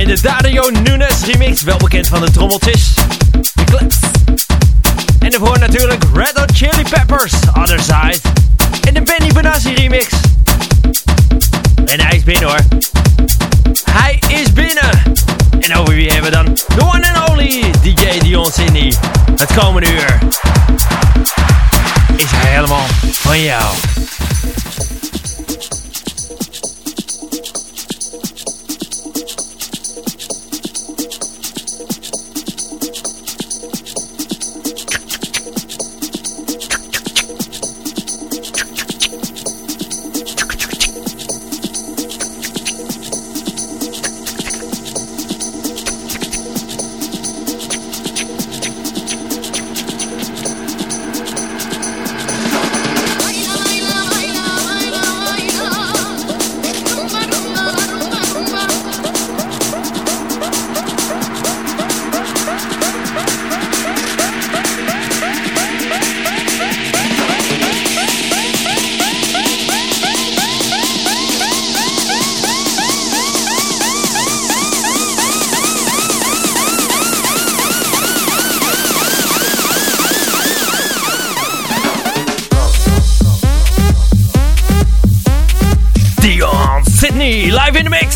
In de Dario Nunes remix, wel bekend van de trommeltjes. De clips. En daarvoor natuurlijk Red Hot Chili Peppers, Other Side. En de Benny Benassi remix. En hij is binnen hoor. Hij is binnen. En over wie hebben we dan? The one and only DJ Dion Sydney. Het komende uur is hij helemaal van jou. Sydney live in the mix.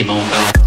Pokémon Então.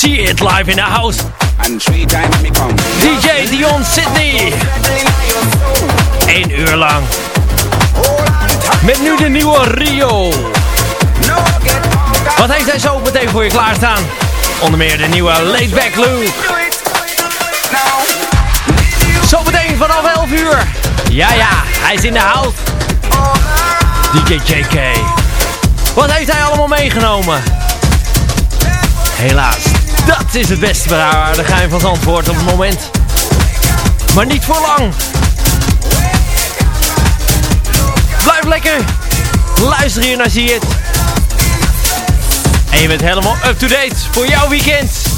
See it live in the house. DJ Dion Sydney. Eén uur lang. Met nu de nieuwe Rio. Wat heeft hij zo meteen voor je klaarstaan? Onder meer de nieuwe Late Back Luke. Now. Zometeen vanaf 11 uur. Ja, ja, hij is in de hout. DJ JK. Wat heeft hij allemaal meegenomen? Helaas, dat is het beste waar de geheim van Zandvoort op het moment. Maar niet voor lang. Blijf lekker. Luister hier naar het. En je bent helemaal up-to-date voor jouw weekend.